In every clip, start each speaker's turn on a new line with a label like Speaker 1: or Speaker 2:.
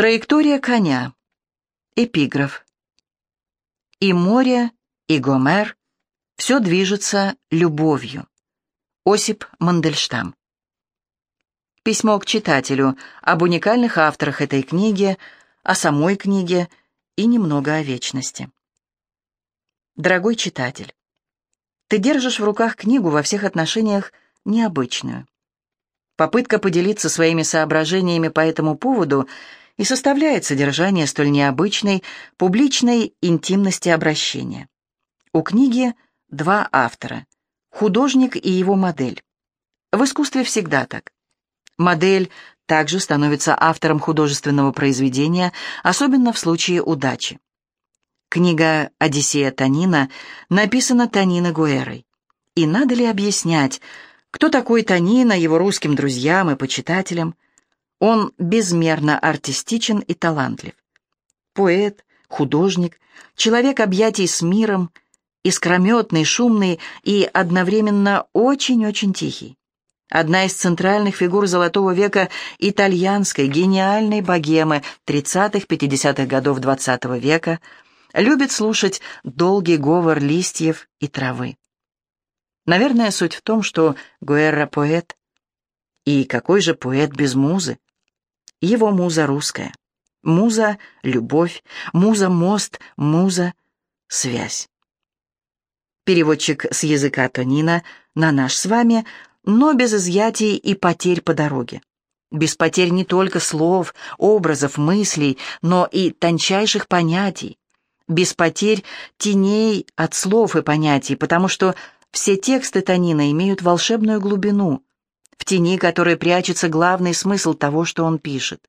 Speaker 1: Траектория коня. Эпиграф. И море, и Гомер — все движется любовью. Осип Мандельштам. Письмо к читателю об уникальных авторах этой книги, о самой книге и немного о вечности. Дорогой читатель, ты держишь в руках книгу во всех отношениях необычную. Попытка поделиться своими соображениями по этому поводу и составляет содержание столь необычной публичной интимности обращения. У книги два автора – художник и его модель. В искусстве всегда так. Модель также становится автором художественного произведения, особенно в случае удачи. Книга «Одиссея Танина» написана Танина Гуэрой. И надо ли объяснять, кто такой Танина его русским друзьям и почитателям? Он безмерно артистичен и талантлив. Поэт, художник, человек объятий с миром, искрометный, шумный и одновременно очень-очень тихий. Одна из центральных фигур Золотого века итальянской гениальной богемы 30-50-х годов XX -го века любит слушать долгий говор листьев и травы. Наверное, суть в том, что Гуэрра поэт. И какой же поэт без музы? Его муза русская. Муза — любовь, муза — мост, муза — связь. Переводчик с языка Тонина на наш с вами но без изъятий и потерь по дороге. Без потерь не только слов, образов, мыслей, но и тончайших понятий. Без потерь теней от слов и понятий, потому что все тексты Танина имеют волшебную глубину, в тени которой прячется главный смысл того, что он пишет.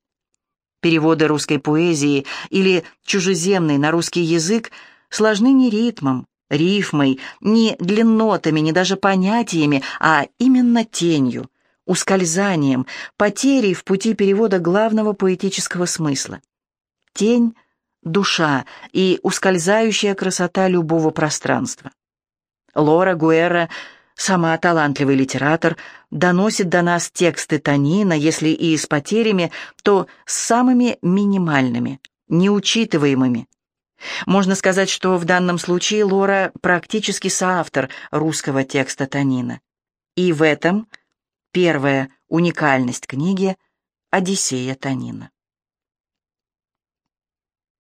Speaker 1: Переводы русской поэзии или чужеземный на русский язык сложны не ритмом, рифмой, не длиннотами, не даже понятиями, а именно тенью, ускользанием, потерей в пути перевода главного поэтического смысла. Тень — душа и ускользающая красота любого пространства. Лора Гуэра, сама талантливый литератор, доносит до нас тексты Танина, если и с потерями, то с самыми минимальными, неучитываемыми, можно сказать, что в данном случае Лора практически соавтор русского текста Танина. И в этом первая уникальность книги «Одиссея Танина».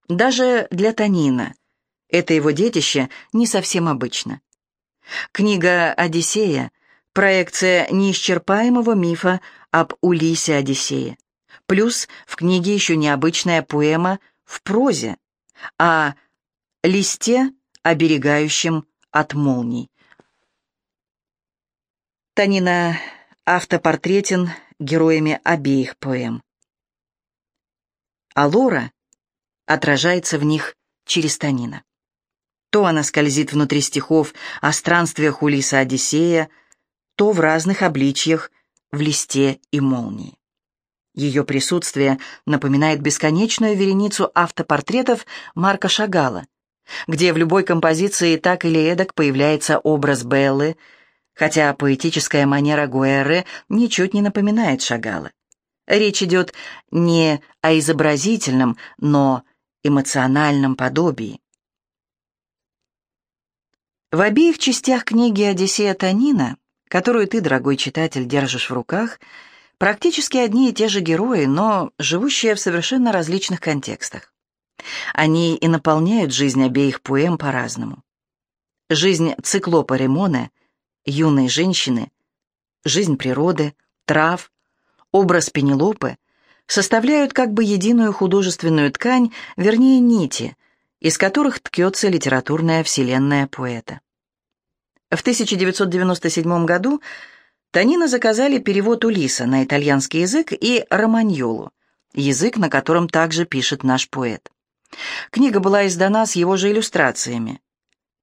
Speaker 1: Даже для Танина это его детище не совсем обычно. Книга «Одиссея» — проекция неисчерпаемого мифа об Улисе Одиссее. Плюс в книге еще необычная поэма в прозе, о листе, оберегающем от молний. Танина автопортретен героями обеих поэм. А Лора отражается в них через Танина. То она скользит внутри стихов о странствиях Улиса Одиссея, то в разных обличьях в листе и молнии. Ее присутствие напоминает бесконечную вереницу автопортретов Марка Шагала, где в любой композиции так или эдак появляется образ Беллы, хотя поэтическая манера Гуэрры ничуть не напоминает Шагала. Речь идет не о изобразительном, но эмоциональном подобии. В обеих частях книги «Одиссея Танина», которую ты, дорогой читатель, держишь в руках, Практически одни и те же герои, но живущие в совершенно различных контекстах. Они и наполняют жизнь обеих поэм по-разному. Жизнь циклопа Ремона, юной женщины, жизнь природы, трав, образ Пенелопы составляют как бы единую художественную ткань, вернее нити, из которых ткется литературная вселенная поэта. В 1997 году Танина заказали перевод Улиса на итальянский язык и романьолу, язык, на котором также пишет наш поэт. Книга была издана с его же иллюстрациями.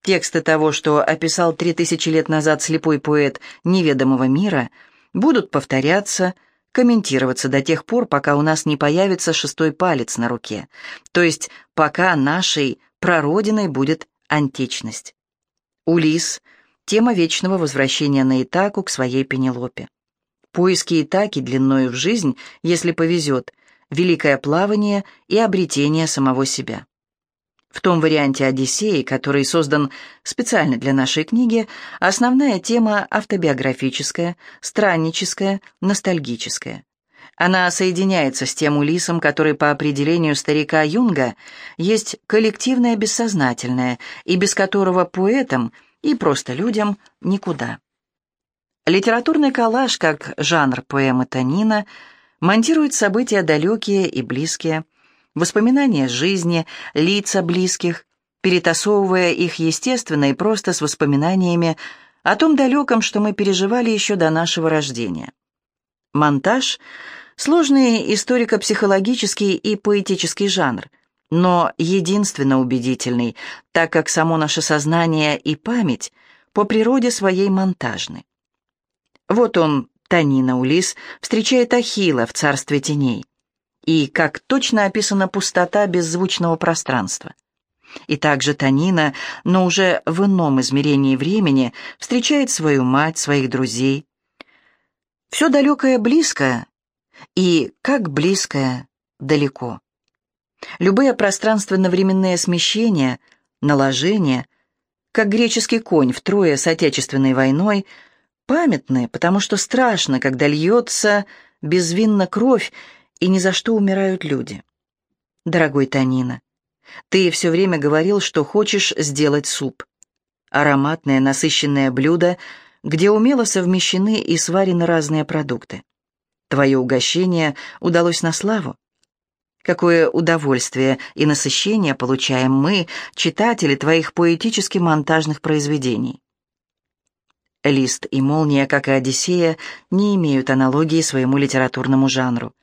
Speaker 1: Тексты того, что описал три тысячи лет назад слепой поэт неведомого мира, будут повторяться, комментироваться до тех пор, пока у нас не появится шестой палец на руке, то есть пока нашей прародиной будет античность. Улис — Тема вечного возвращения на Итаку к своей Пенелопе. Поиски Итаки длиною в жизнь, если повезет, великое плавание и обретение самого себя. В том варианте «Одиссеи», который создан специально для нашей книги, основная тема автобиографическая, странническая, ностальгическая. Она соединяется с тем Улисом, который по определению старика Юнга есть коллективное бессознательное, и без которого поэтам и просто людям никуда. Литературный коллаж, как жанр поэмы Танина, монтирует события далекие и близкие, воспоминания жизни, лица близких, перетасовывая их естественно и просто с воспоминаниями о том далеком, что мы переживали еще до нашего рождения. Монтаж — сложный историко-психологический и поэтический жанр, но единственно убедительный, так как само наше сознание и память по природе своей монтажны. Вот он, Танина Улис, встречает Ахила в царстве теней. И как точно описана пустота беззвучного пространства. И также Танина, но уже в ином измерении времени, встречает свою мать, своих друзей. Все далекое близко, и как близкое далеко. Любые пространственно-временные смещения, наложения, как греческий конь втрое с Отечественной войной – памятны, потому что страшно, когда льется безвинно кровь, и ни за что умирают люди. Дорогой Танина, ты все время говорил, что хочешь сделать суп. Ароматное, насыщенное блюдо, где умело совмещены и сварены разные продукты. Твое угощение удалось на славу. Какое удовольствие и насыщение получаем мы, читатели твоих поэтически-монтажных произведений. Лист и молния, как и Одиссея, не имеют аналогии своему литературному жанру.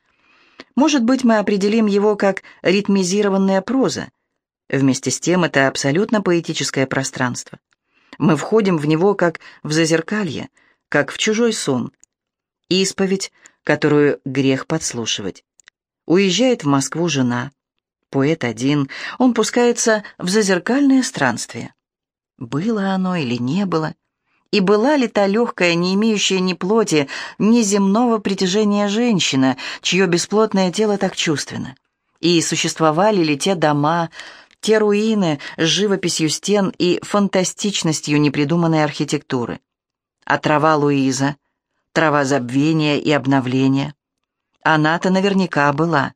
Speaker 1: Может быть, мы определим его как ритмизированная проза. Вместе с тем это абсолютно поэтическое пространство. Мы входим в него как в зазеркалье, как в чужой сон. Исповедь, которую грех подслушивать. Уезжает в Москву жена. Поэт один, он пускается в зазеркальное странствие. Было оно или не было — и была ли та легкая, не имеющая ни плоти, ни земного притяжения женщина, чье бесплотное тело так чувственно? И существовали ли те дома, те руины с живописью стен и фантастичностью непридуманной архитектуры? А трава Луиза, трава забвения и обновления? Она-то наверняка была.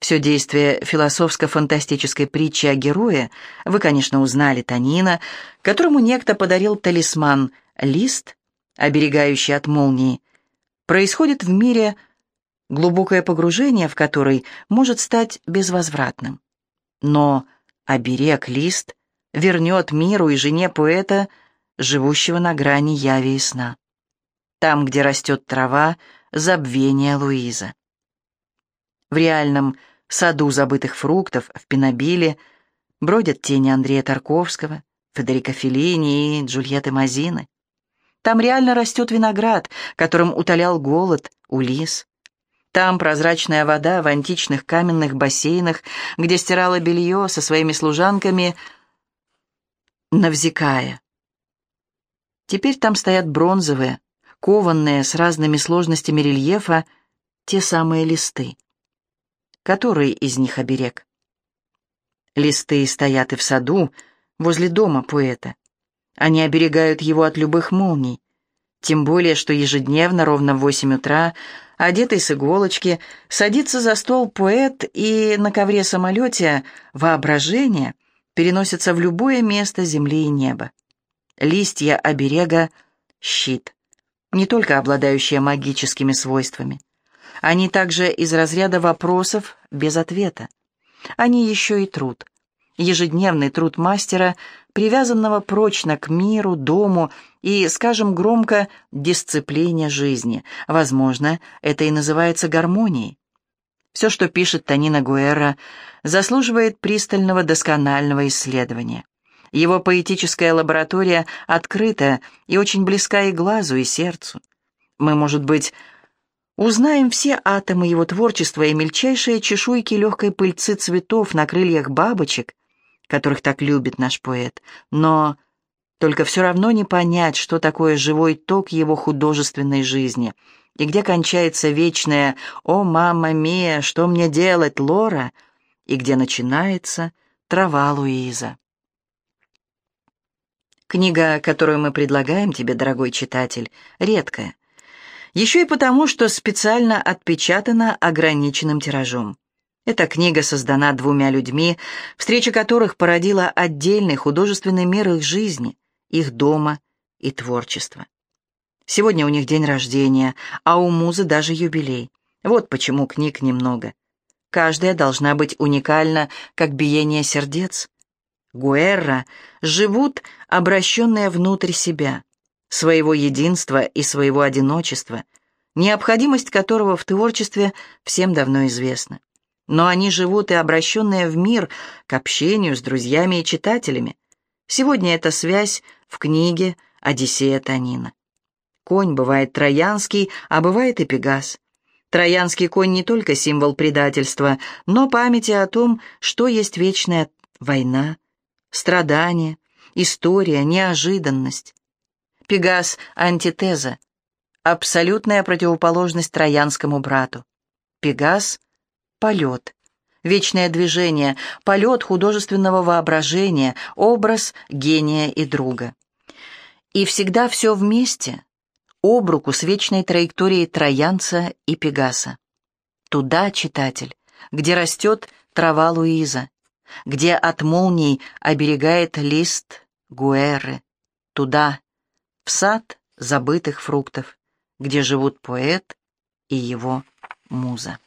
Speaker 1: Все действие философско-фантастической притчи о герое вы, конечно, узнали Танина, которому некто подарил талисман «Лист», оберегающий от молнии, происходит в мире глубокое погружение, в который может стать безвозвратным. Но оберег «Лист» вернет миру и жене поэта, живущего на грани яви и сна. Там, где растет трава, забвение Луиза. В реальном саду забытых фруктов в Пенобиле бродят тени Андрея Тарковского, Федерико Феллини и Джульетты Мазины. Там реально растет виноград, которым утолял голод Улис. Там прозрачная вода в античных каменных бассейнах, где стирала белье со своими служанками Навзикая. Теперь там стоят бронзовые, кованные с разными сложностями рельефа, те самые листы. Который из них оберег? Листы стоят и в саду, возле дома поэта. Они оберегают его от любых молний. Тем более, что ежедневно, ровно в восемь утра, одетый с иголочки, садится за стол поэт и на ковре-самолете воображение переносится в любое место земли и неба. Листья оберега — щит, не только обладающие магическими свойствами. Они также из разряда вопросов без ответа. Они еще и труд. Ежедневный труд мастера, привязанного прочно к миру, дому и, скажем громко, дисциплине жизни. Возможно, это и называется гармонией. Все, что пишет Танина Гуэра, заслуживает пристального досконального исследования. Его поэтическая лаборатория открыта и очень близка и глазу, и сердцу. Мы, может быть, Узнаем все атомы его творчества и мельчайшие чешуйки легкой пыльцы цветов на крыльях бабочек, которых так любит наш поэт. Но только все равно не понять, что такое живой ток его художественной жизни, и где кончается вечная «О, мама мия, что мне делать, Лора?» и где начинается «Трава Луиза». Книга, которую мы предлагаем тебе, дорогой читатель, редкая. Еще и потому, что специально отпечатана ограниченным тиражом. Эта книга создана двумя людьми, встреча которых породила отдельный художественный мир их жизни, их дома и творчества. Сегодня у них день рождения, а у музы даже юбилей. Вот почему книг немного. Каждая должна быть уникальна, как биение сердец. Гуэрра живут, обращенные внутрь себя, своего единства и своего одиночества, необходимость которого в творчестве всем давно известна. Но они живут и обращенные в мир, к общению с друзьями и читателями. Сегодня эта связь в книге «Одиссея Танина». Конь бывает троянский, а бывает и пегас. Троянский конь не только символ предательства, но памяти о том, что есть вечная война, страдание, история, неожиданность. Пегас — антитеза, абсолютная противоположность троянскому брату. Пегас — полет, вечное движение, полет художественного воображения, образ гения и друга. И всегда все вместе, об руку с вечной траекторией Троянца и Пегаса. Туда, читатель, где растет трава Луиза, где от молний оберегает лист Гуэры, туда, в сад забытых фруктов, где живут поэт и его муза.